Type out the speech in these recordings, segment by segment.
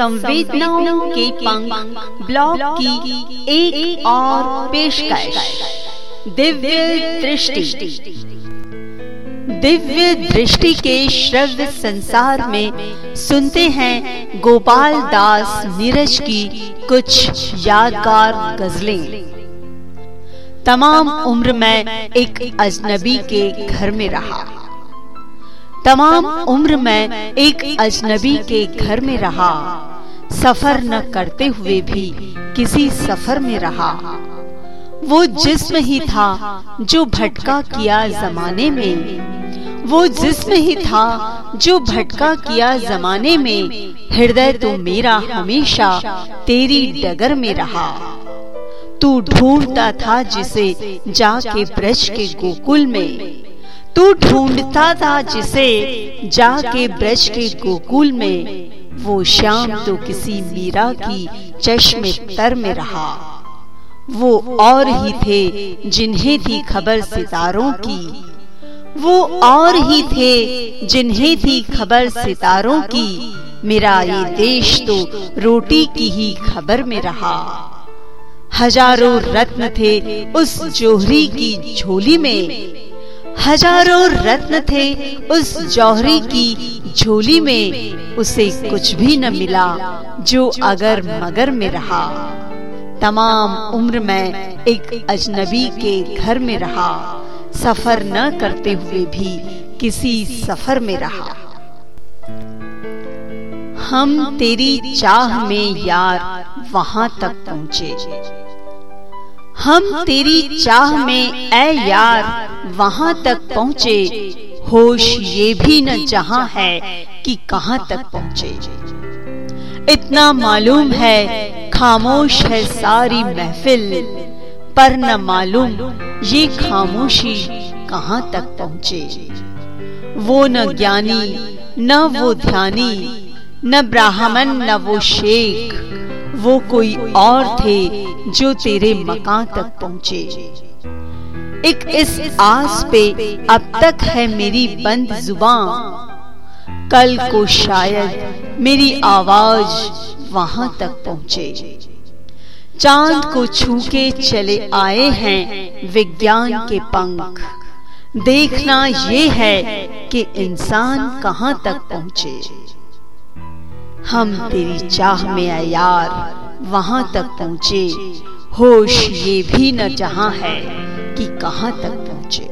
संवेदनाओं के पंख ब्लॉग की एक एक और पेशकश। दिव्य दृष्टि। दिव्य दृष्टि के श्रव्य संसार में सुनते हैं गोपाल दास नीरज की कुछ यादगार गजलें। तमाम उम्र में एक अजनबी के घर में रहा। तमाम उम्र में एक अजनबी के घर में रहा। सफ़र न करते हुए भी किसी सफ़र में रहा। वो जिस्म ही था जो भटका किया जमाने में। वो जिस्म ही था जो भटका किया जमाने में। हृदय तो मेरा हमेशा तेरी डगर में रहा। तू ढूंढता था जिसे जाके ब्रज के गोकुल में। तू ढूंढता था जिसे जाके ब्रज के गोकुल में। वो शाम तो किसी मीरा की चश्मे तर में रहा। वो और ही थे जिन्हें थी खबर सितारों की। वो और ही थे जिन्हें थी खबर सितारों की। मेरा ये देश तो रोटी की ही खबर में रहा। हज़ारों रत्न थे उस जोहरी की झोली में। हज़ारों रत्न थे उस जौहरी की झोली में। उसे कुछ भी न मिला, जो अगर मगर में रहा। तमाम उम्र में एक अजनबी के घर में रहा। सफ़र न करते हुए भी किसी सफ़र में रहा। हम तेरी चाह में यार वहाँ तक पहुँचे। हम तेरी चाह में ए यार, वहाँ तक पहुँचे। होश ये भी न जहाँ है कि कहाँ तक पहुँचे। इतना मालूम है खामोश है सारी महफिल। पर न मालूम ये खामोशी कहाँ तक पहुँचे। वो न ज्ञानी न वो ध्यानी न ब्राह्मण न वो शेख। वो कोई और थे जो तेरे मकान तक पहुँचे। एक इस आस पे अब तक है मेरी बंद ज़ुबान। कल को शायद मेरी आवाज़ वहाँ तक पहुँचे। चाँद को छू के चले आए हैं विज्ञान के पंख। देखना ये है कि इंसान कहाँ तक पहुँचे। हम तेरी चाह में यार, वहाँ तक पहुँचे। होश ये भी न जहाँ है। कि कहाँ तक पहुँचे।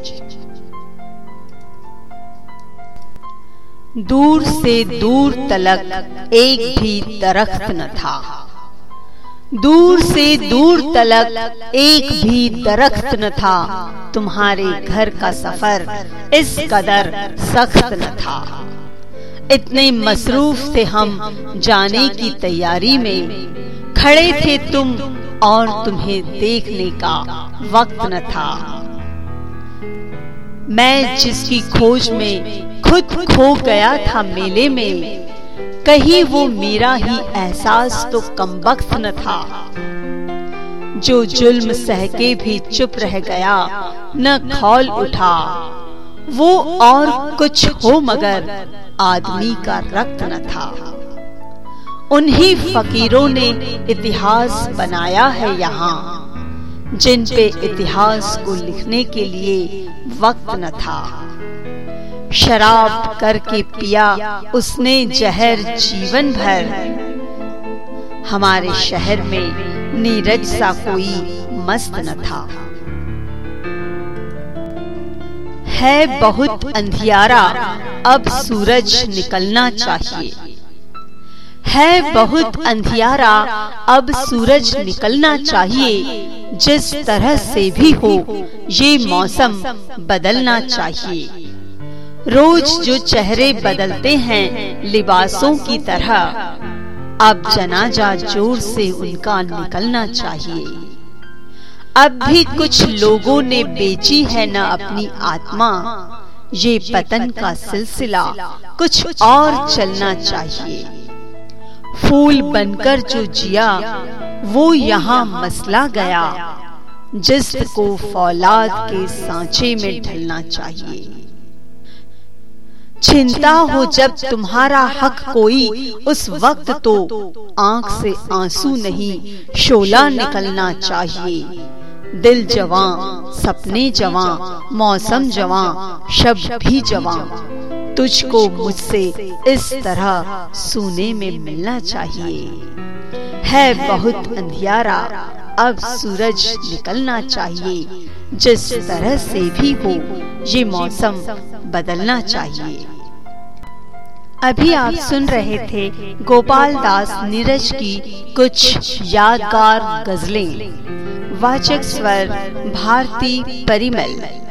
दूर से दूर तलक एक भी दरख्त न था। दूर से दूर तलक एक भी दरख्त न था। तुम्हारे घर का सफ़र इस कदर सख्त न था। इतने मसरूफ थे हम जाने की तैयारी में। खड़े थे तुम और तुम्हें देखने का वक्त न था। मैं जिसकी खोज में खुद खो गया था मेले में, कहीं वो मेरा ही एहसास तो कम वक्त न था। जो जुल्म सहके भी चुप रह गया, न खौल उठा। वो और कुछ हो मगर आदमी का रक्त न था। उन्हीं फकीरों ने इतिहास बनाया है यहाँ, जिन पे इतिहास को लिखने के लिए वक्त न था। शराब करके पिया उसने जहर जीवन भर। हमारे शहर में नीरज सा कोई मस्त न था। है बहुत अंधियारा, अब सूरज निकलना चाहिए। है बहुत अंधियारा, अब सूरज निकलना चाहिए, जिस तरह से भी हो, ये मौसम बदलना चाहिए। रोज जो चेहरे बदलते हैं, लिबासों की तरह, अब जनाजा ज़ोर से उनका निकलना चाहिए। अब भी कुछ लोगों ने बेची है न अपनी आत्मा, ये पतन का सिलसिला कुछ और चलना चाहिए। फूल बनकर जो जिया, वो यहाँ मसला गया। जिसको फौलाद के सांचे में ढलना चाहिए। चिंता हो जब तुम्हारा हक कोई, उस वक्त तो आँख से आँसू नहीं, शोला निकलना चाहिए। दिल जवां, सपने जवां, मौसम जवां, शब्द भी जवां। तुझको मुझसे इस तरह सोने में मिलना चाहिए। है बहुत अंधियारा, अब सूरज निकलना चाहिए। जिस तरह से भी हो, ये मौसम बदलना चाहिए। अभी आप सुन रहे थे गोपाल दास नीरज की कुछ यादगार गजलें। वाचक स्वर, भारती परिमल।